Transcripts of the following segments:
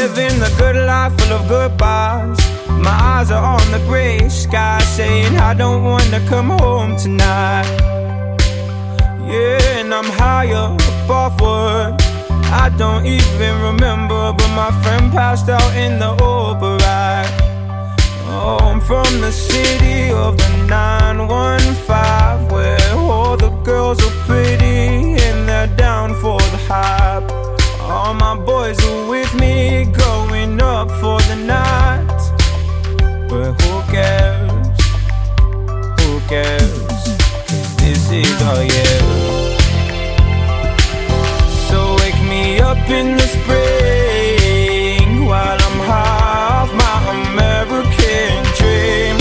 Living the good life full of goodbyes. My eyes are on the gray sky, saying I don't wanna come home tonight. Yeah, and I'm higher above what I don't even remember, but my friend passed out in the Uber ride. Oh, I'm from the city of the 915, where all the girls are pretty up in the spring while I'm half my American dream.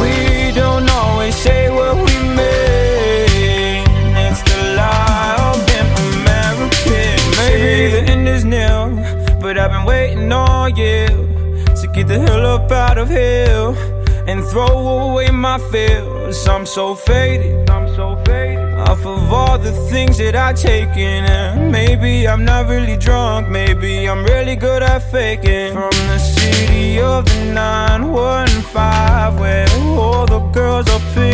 We don't always say what we mean. It's the lie of an American. Maybe the end is near, but I've been waiting all year to get the hell up out of here and throw away my fears. I'm so faded. Off of all the things that I've taken, and maybe I'm not really drunk. Maybe I'm really good at faking. From the city of the 915, where all the girls are pretty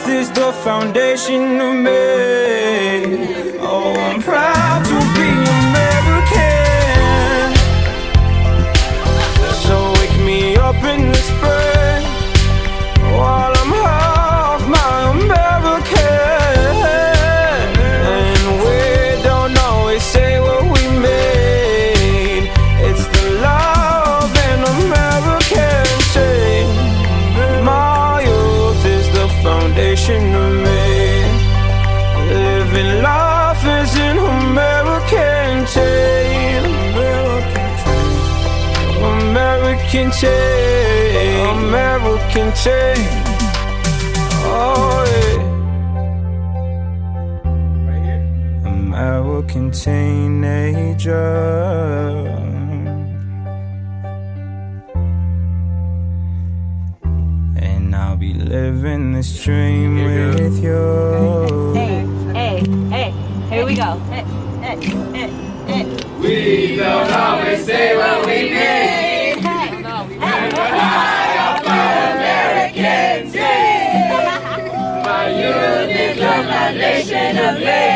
youth is the foundation of me. Oh, I'm proud foundation of me. Living life is an American dream. American chain, American chain. Oh yeah. American teenager. And I'll be living this dream with you. Hey, hey, hey, here we go. Hey, hey, hey, hey. We don't always say what we mean. Hey, And we're high up our American dream. My youth is the foundation of me.